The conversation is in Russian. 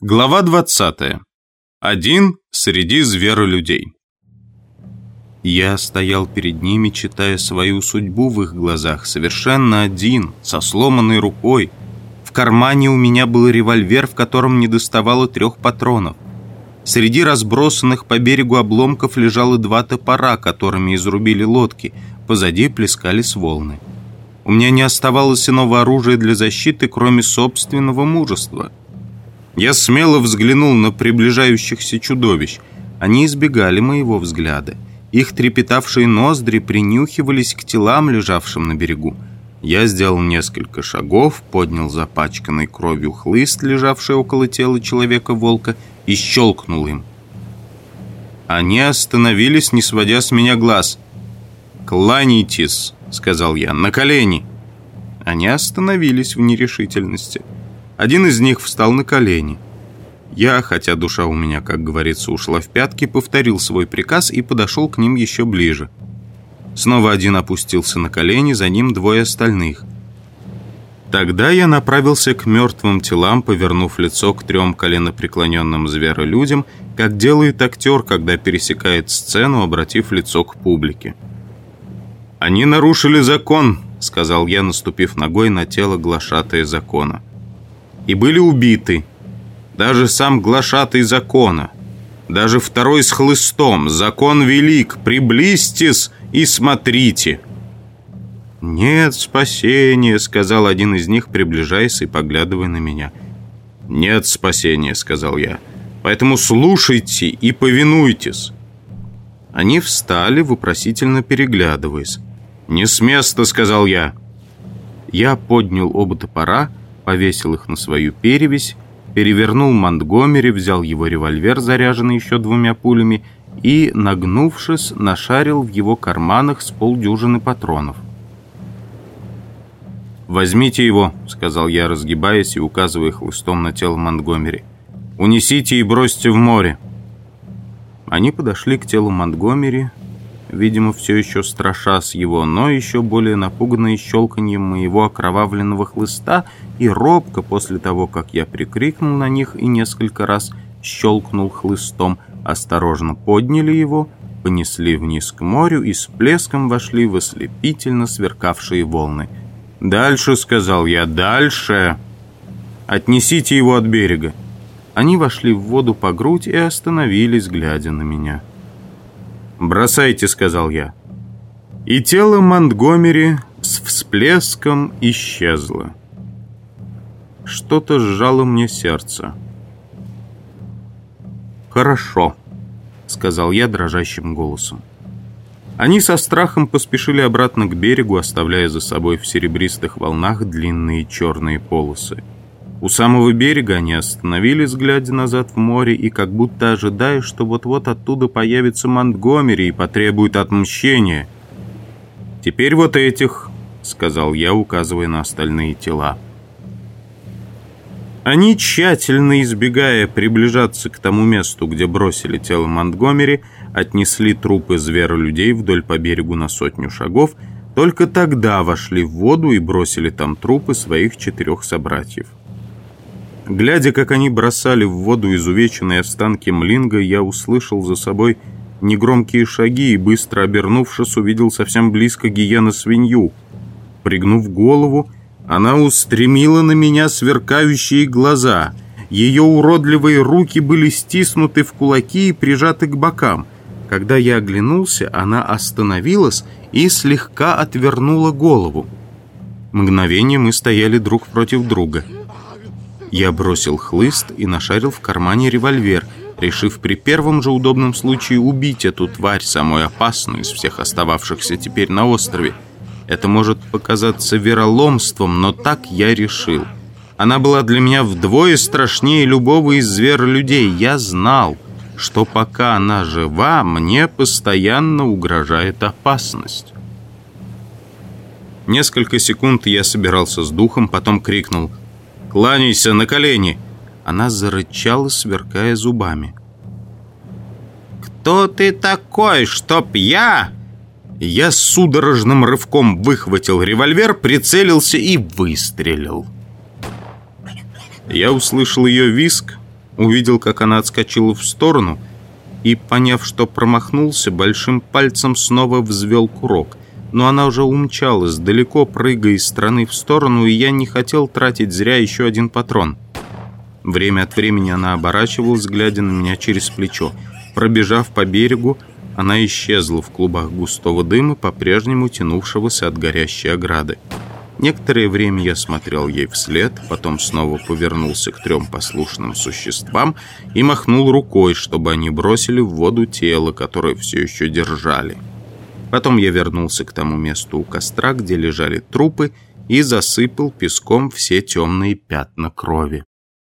Глава 20. Один среди зверолюдей. Я стоял перед ними, читая свою судьбу в их глазах, совершенно один, со сломанной рукой. В кармане у меня был револьвер, в котором не доставало трех патронов. Среди разбросанных по берегу обломков лежало два топора, которыми изрубили лодки. Позади плескались волны. У меня не оставалось иного оружия для защиты, кроме собственного мужества — я смело взглянул на приближающихся чудовищ. Они избегали моего взгляда. Их трепетавшие ноздри принюхивались к телам, лежавшим на берегу. Я сделал несколько шагов, поднял запачканный кровью хлыст, лежавший около тела человека-волка, и щелкнул им. Они остановились, не сводя с меня глаз. «Кланяйтесь», — сказал я, — «на колени». Они остановились в нерешительности. Один из них встал на колени. Я, хотя душа у меня, как говорится, ушла в пятки, повторил свой приказ и подошел к ним еще ближе. Снова один опустился на колени, за ним двое остальных. Тогда я направился к мертвым телам, повернув лицо к трем коленопреклоненным зверолюдям, как делает актер, когда пересекает сцену, обратив лицо к публике. «Они нарушили закон», — сказал я, наступив ногой на тело глашатая закона и были убиты. Даже сам глашатый закона, даже второй с хлыстом, закон велик, приблизьтесь и смотрите». «Нет спасения», — сказал один из них, приближаясь и поглядывая на меня. «Нет спасения», — сказал я. «Поэтому слушайте и повинуйтесь». Они встали, вопросительно переглядываясь. «Не с места», — сказал я. Я поднял оба топора, — повесил их на свою перевесь, перевернул Монтгомери, взял его револьвер, заряженный еще двумя пулями, и, нагнувшись, нашарил в его карманах с полдюжины патронов. «Возьмите его», — сказал я, разгибаясь и указывая хлыстом на тело Монтгомери. «Унесите и бросьте в море». Они подошли к телу Монтгомери, видимо, все еще страшась его, но еще более напуганные щелканьем моего окровавленного хлыста и робко после того, как я прикрикнул на них и несколько раз щелкнул хлыстом, осторожно подняли его, понесли вниз к морю и с плеском вошли в ослепительно сверкавшие волны. «Дальше», — сказал я, — «дальше! Отнесите его от берега». Они вошли в воду по грудь и остановились, глядя на меня. «Бросайте», — сказал я. И тело Монтгомери с всплеском исчезло. Что-то сжало мне сердце. «Хорошо», — сказал я дрожащим голосом. Они со страхом поспешили обратно к берегу, оставляя за собой в серебристых волнах длинные черные полосы. У самого берега они остановились, глядя назад в море, и как будто ожидая, что вот-вот оттуда появится Монтгомери и потребует отмщения. «Теперь вот этих», — сказал я, указывая на остальные тела. Они, тщательно избегая приближаться к тому месту, где бросили тело Монтгомери, отнесли трупы зверолюдей вдоль по берегу на сотню шагов, только тогда вошли в воду и бросили там трупы своих четырех собратьев. Глядя, как они бросали в воду изувеченные останки Млинга, я услышал за собой негромкие шаги и, быстро обернувшись, увидел совсем близко гиена-свинью. Пригнув голову, она устремила на меня сверкающие глаза. Ее уродливые руки были стиснуты в кулаки и прижаты к бокам. Когда я оглянулся, она остановилась и слегка отвернула голову. Мгновение мы стояли друг против друга — я бросил хлыст и нашарил в кармане револьвер, решив при первом же удобном случае убить эту тварь, самую опасную из всех остававшихся теперь на острове. Это может показаться вероломством, но так я решил. Она была для меня вдвое страшнее любого из зверолюдей. Я знал, что пока она жива, мне постоянно угрожает опасность. Несколько секунд я собирался с духом, потом крикнул — Кланяйся на колени!» Она зарычала, сверкая зубами. «Кто ты такой, чтоб я...» Я судорожным рывком выхватил револьвер, прицелился и выстрелил. Я услышал ее виск, увидел, как она отскочила в сторону и, поняв, что промахнулся, большим пальцем снова взвел курок. Но она уже умчалась, далеко прыгая из стороны в сторону, и я не хотел тратить зря еще один патрон. Время от времени она оборачивалась, глядя на меня через плечо. Пробежав по берегу, она исчезла в клубах густого дыма, по-прежнему тянувшегося от горящей ограды. Некоторое время я смотрел ей вслед, потом снова повернулся к трем послушным существам и махнул рукой, чтобы они бросили в воду тело, которое все еще держали. Потом я вернулся к тому месту у костра, где лежали трупы, и засыпал песком все темные пятна крови.